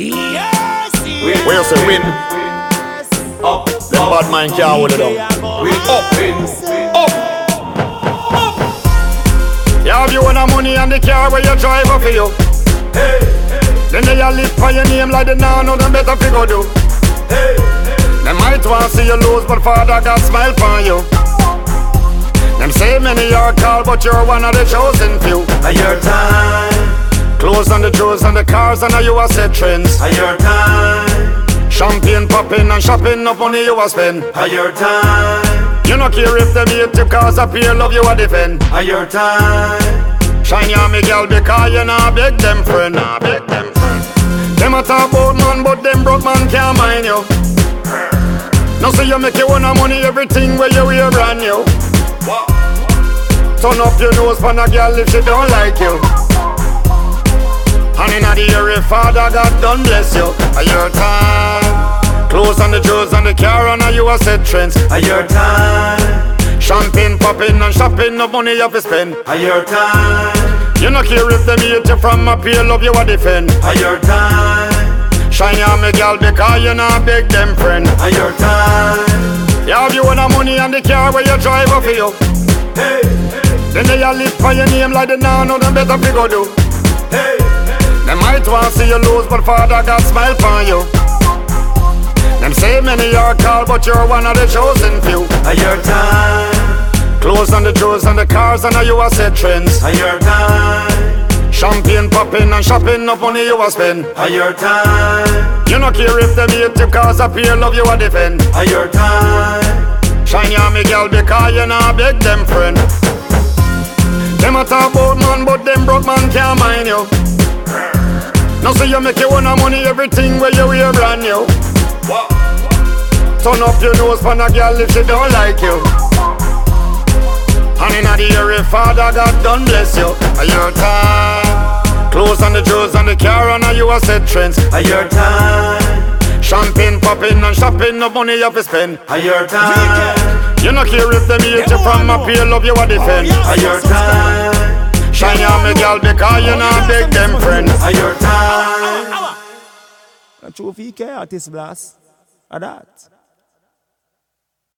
Yes, yes. Where say win? Up, Them up, bad mind can't hold it down. we up, Up! You have you own a money and the car where you drive up for you. Hey, Then they a live for your name like they now know them better figure do. hey, Them might want to see you lose, but Father God smile for you. Them say many are called, but you're one of the chosen few. your time, Clothes on the jewels and the cars, and now you are set trends. a your time, Champagne popping and shopping up money you a spend. a your time, You no care if them hate you cause a peer love you a defend. a your time, Shine ya me girl because you nah beg them friend. Nah beg them friend. Them a talk about man, but them broke man can't mind you. No say you make you own a money, everything where you wear brand new. Turn up your nose for a girl if she don't like you. And inna Father God done bless you. A your time. Clothes on the jewels and the car and you a set trends. a your time, Champagne popping and shopping, no money you have to spend. a your time, You no care if them hate you from a peer love you a defend. a your time, Shine ya me girl because you not beg them friend. a your time, You have you own a money and the car where you drive up for you. hey, Then they all live for your name like they now know them better figure do. Might want see you lose, but Father God smile for you. Them say many are called, but you're one of the chosen few. a your time, Clothes on the jewels and the cars, and now you a set trends. a your time, Champagne popping and shopping up money you a spend. a your time, You no care if them hate you cause a peer love you a defend. a your time, Shine your me girl because you not beg them friend. Them a talk about man, but them broke man can't mind you. Now say you make you own money, everything where you wear brand new. Turn up your nose for a girl if she don't like you. And inna the area, Father God done bless you. A your time. Clothes on the jewels and the car and you a set trends. a your time, Champagne popping and shopping, no money you have to spend. a your time, You no care if them hate you from a peer love you a defend. a your time, Shine ya me girl because you not beg them friend. a your time. A true VK artist blast. A that.